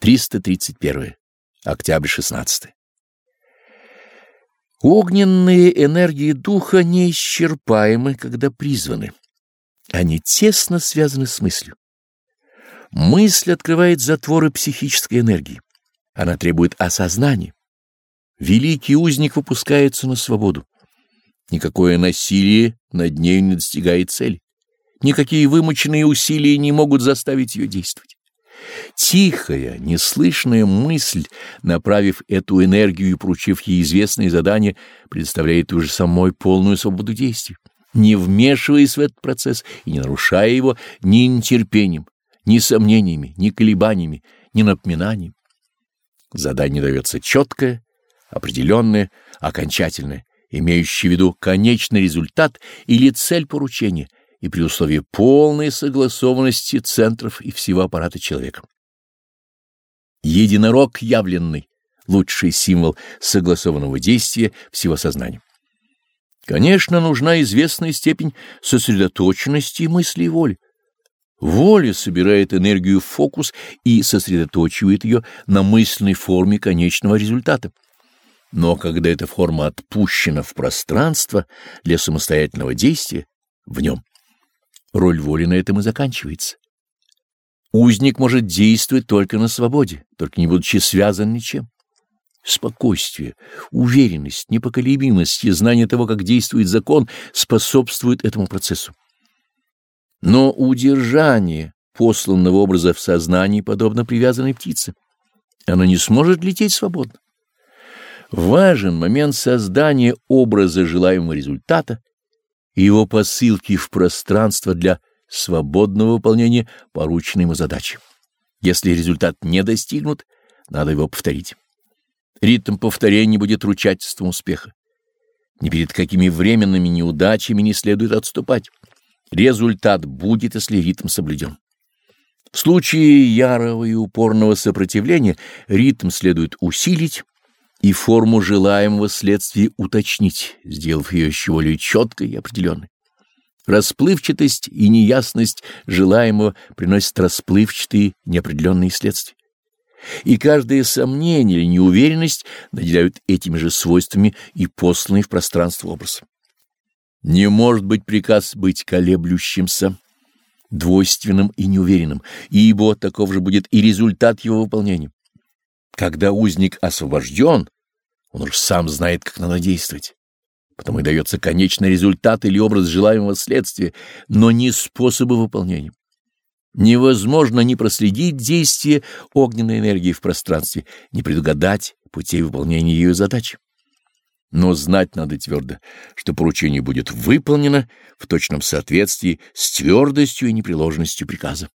331. Октябрь 16. Огненные энергии духа неисчерпаемы, когда призваны. Они тесно связаны с мыслью. Мысль открывает затворы психической энергии. Она требует осознания. Великий узник выпускается на свободу. Никакое насилие над нею не достигает цели. Никакие вымученные усилия не могут заставить ее действовать. Тихая, неслышная мысль, направив эту энергию и поручив ей известные задания, предоставляет уже самой полную свободу действий, не вмешиваясь в этот процесс и не нарушая его ни нетерпением, ни сомнениями, ни колебаниями, ни напоминанием. Задание дается четкое, определенное, окончательное, имеющее в виду конечный результат или цель поручения, и при условии полной согласованности центров и всего аппарата человека. Единорог явленный — лучший символ согласованного действия всего сознания. Конечно, нужна известная степень сосредоточенности мысли и воли. Воля собирает энергию в фокус и сосредоточивает ее на мысленной форме конечного результата. Но когда эта форма отпущена в пространство для самостоятельного действия, в нем, роль воли на этом и заканчивается. Узник может действовать только на свободе, только не будучи связан ничем. Спокойствие, уверенность, непоколебимость и знание того, как действует закон, способствуют этому процессу. Но удержание посланного образа в сознании подобно привязанной птице. Она не сможет лететь свободно. Важен момент создания образа желаемого результата и его посылки в пространство для свободного выполнения порученной ему задачи. Если результат не достигнут, надо его повторить. Ритм повторения будет ручательством успеха. Ни перед какими временными неудачами не следует отступать. Результат будет, если ритм соблюден. В случае ярого и упорного сопротивления ритм следует усилить, и форму желаемого следствия уточнить, сделав ее еще более четкой и определенной. Расплывчатость и неясность желаемого приносят расплывчатые неопределенные следствия. И каждое сомнение или неуверенность наделяют этими же свойствами и посланный в пространство образ. Не может быть приказ быть колеблющимся, двойственным и неуверенным, ибо таков же будет и результат его выполнения. Когда узник освобожден, он уж сам знает, как надо действовать. Потому и дается конечный результат или образ желаемого следствия, но не способы выполнения. Невозможно не проследить действие огненной энергии в пространстве, не предугадать путей выполнения ее задачи. Но знать надо твердо, что поручение будет выполнено в точном соответствии с твердостью и непреложностью приказа.